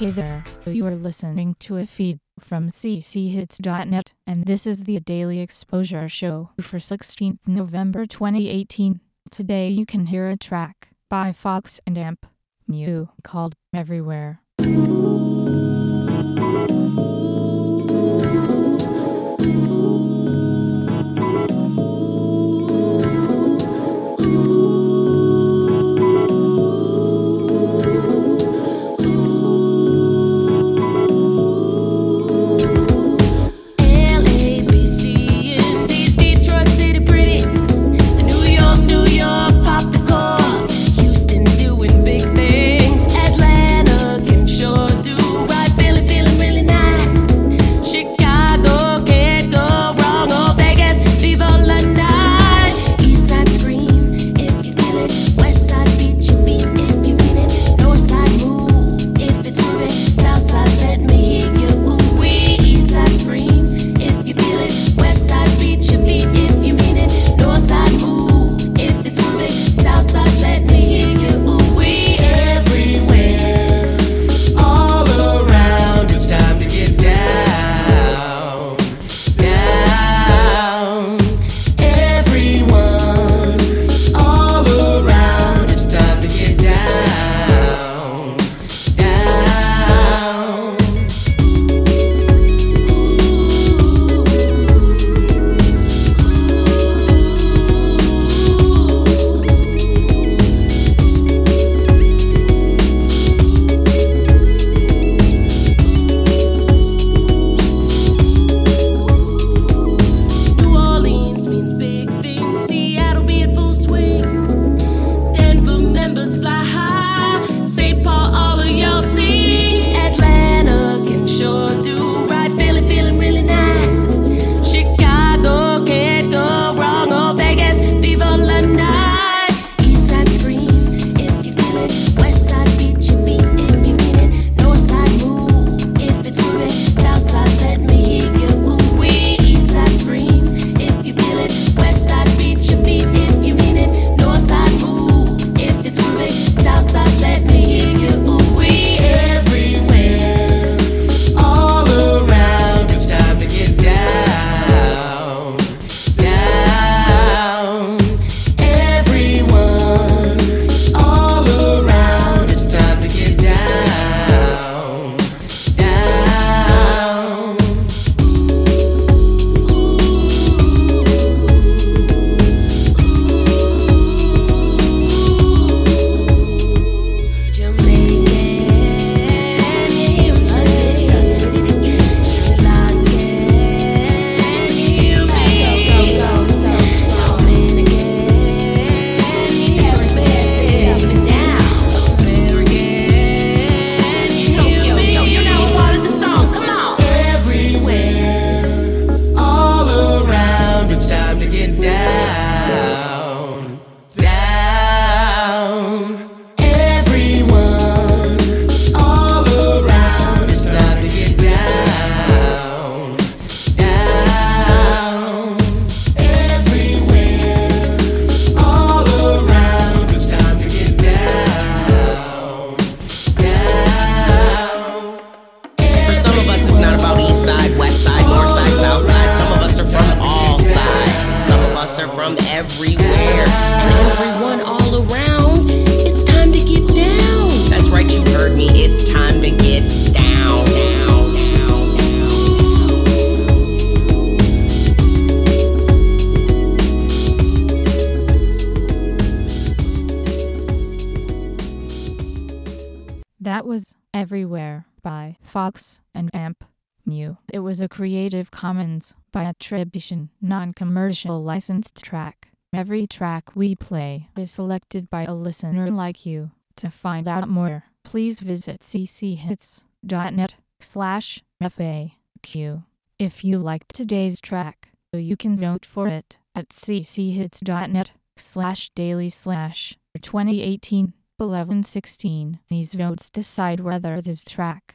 Hey there, you are listening to a feed from cchits.net, and this is the Daily Exposure Show for 16th November 2018. Today you can hear a track by Fox and Amp, Mew, called Everywhere. Are from everywhere. And everyone all around. It's time to get down. That's right, you heard me. It's time to get down, down, down, down. That was Everywhere by Fox and Amp. Mew. It was a Creative Commons by attribution, non-commercial licensed track. Every track we play is selected by a listener like you. To find out more, please visit cchits.net slash FAQ. If you liked today's track, you can vote for it at cchits.net slash daily slash 2018 1116. These votes decide whether this track